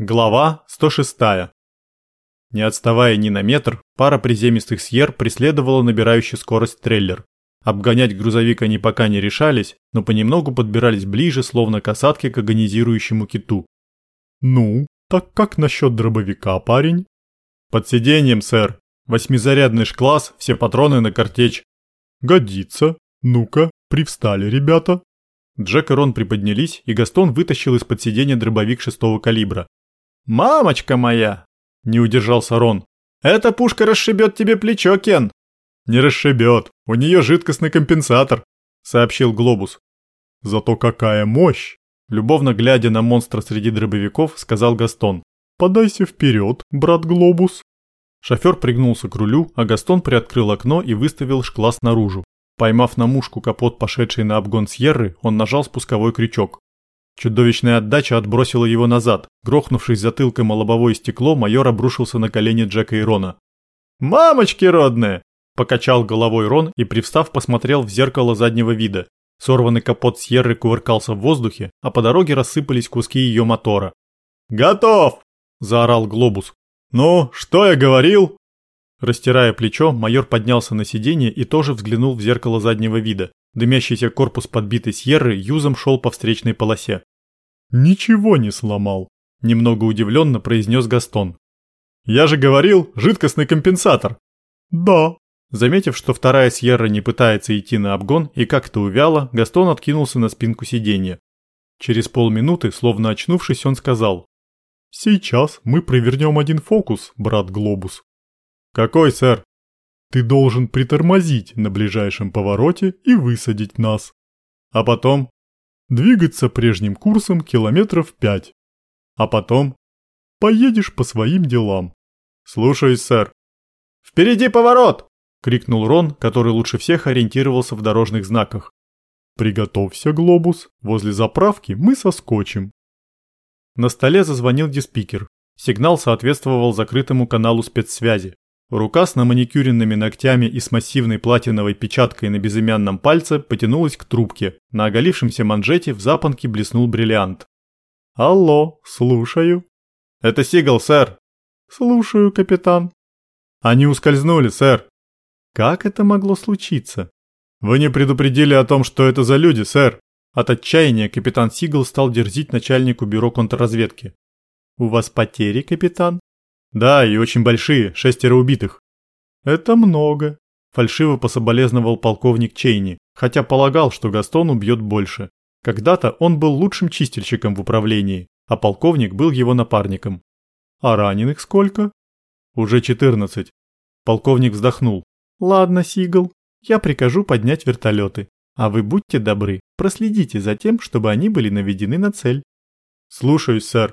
Глава 106. Не отставая ни на метр, пара приземистых сьер преследовала набирающий скорость трейлер. Обгонять грузовик они пока не решались, но понемногу подбирались ближе, словно касатки к агонизирующему киту. «Ну, так как насчет дробовика, парень?» «Под сиденьем, сэр. Восьмизарядный шкласс, все патроны на картечь». «Годится. Ну-ка, привстали, ребята». Джек и Рон приподнялись, и Гастон вытащил из-под сиденья дробовик шестого калибра. «Мамочка моя!» – не удержался Рон. «Эта пушка расшибет тебе плечо, Кен!» «Не расшибет, у нее жидкостный компенсатор», – сообщил Глобус. «Зато какая мощь!» – любовно глядя на монстра среди дробовиков, сказал Гастон. «Подайся вперед, брат Глобус!» Шофер пригнулся к рулю, а Гастон приоткрыл окно и выставил шкласс наружу. Поймав на мушку капот, пошедший на обгон Сьерры, он нажал спусковой крючок. Чудовищная отдача отбросила его назад. Грохнувшись затылком о лобовое стекло, майор обрушился на колени Джека и Рона. «Мамочки родные!» – покачал головой Рон и, привстав, посмотрел в зеркало заднего вида. Сорванный капот Сьерры кувыркался в воздухе, а по дороге рассыпались куски ее мотора. «Готов!» – заорал Глобус. «Ну, что я говорил?» Растирая плечо, майор поднялся на сиденье и тоже взглянул в зеркало заднего вида. Дымящийся корпус подбитой Сьерры юзом шел по встречной полосе. «Ничего не сломал», – немного удивленно произнес Гастон. «Я же говорил, жидкостный компенсатор». «Да». Заметив, что вторая Сьерра не пытается идти на обгон и как-то увяла, Гастон откинулся на спинку сиденья. Через полминуты, словно очнувшись, он сказал. «Сейчас мы провернем один фокус, брат Глобус». «Какой, сэр?» «Ты должен притормозить на ближайшем повороте и высадить нас. А потом двигаться прежним курсом километров пять. А потом поедешь по своим делам. Слушаюсь, сэр. Впереди поворот! крикнул Рон, который лучше всех ориентировался в дорожных знаках. Приготовься, глобус, возле заправки мы соскочим. На столе зазвонил диспикер. Сигнал соответствовал закрытому каналу спецсвязи. Рука с наманикюренными ногтями и с массивной платиновой печаткой на безымянном пальце потянулась к трубке. На оголившемся манжете в запонке блеснул бриллиант. «Алло, слушаю». «Это Сигал, сэр». «Слушаю, капитан». «Они ускользнули, сэр». «Как это могло случиться?» «Вы не предупредили о том, что это за люди, сэр». От отчаяния капитан Сигал стал дерзить начальнику бюро контрразведки. «У вас потери, капитан?» Да, и очень большие, шестеро убитых. Это много. Фальшиво пособолезновал полковник Чейни, хотя полагал, что Гастон убьет больше. Когда-то он был лучшим чистильщиком в управлении, а полковник был его напарником. А раненых сколько? Уже 14. Полковник вздохнул. Ладно, Сигл, я прикажу поднять вертолеты. А вы будьте добры, проследите за тем, чтобы они были наведены на цель. Слушаюсь, сэр.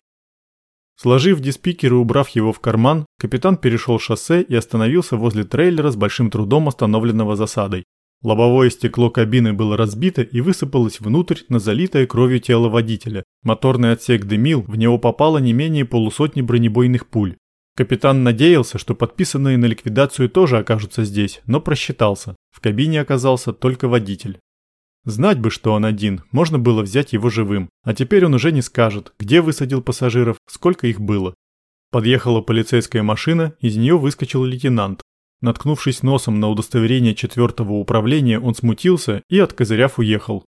Сложив диспикер и убрав его в карман, капитан перешел шоссе и остановился возле трейлера с большим трудом остановленного засадой. Лобовое стекло кабины было разбито и высыпалось внутрь на залитое кровью тело водителя. Моторный отсек дымил, в него попало не менее полусотни бронебойных пуль. Капитан надеялся, что подписанные на ликвидацию тоже окажутся здесь, но просчитался. В кабине оказался только водитель. Знать бы, что он один, можно было взять его живым, а теперь он уже не скажет, где высадил пассажиров, сколько их было. Подъехала полицейская машина, из нее выскочил лейтенант. Наткнувшись носом на удостоверение четвертого управления, он смутился и, откозыряв, уехал.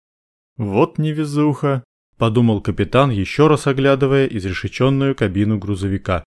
«Вот невезуха», – подумал капитан, еще раз оглядывая изрешеченную кабину грузовика.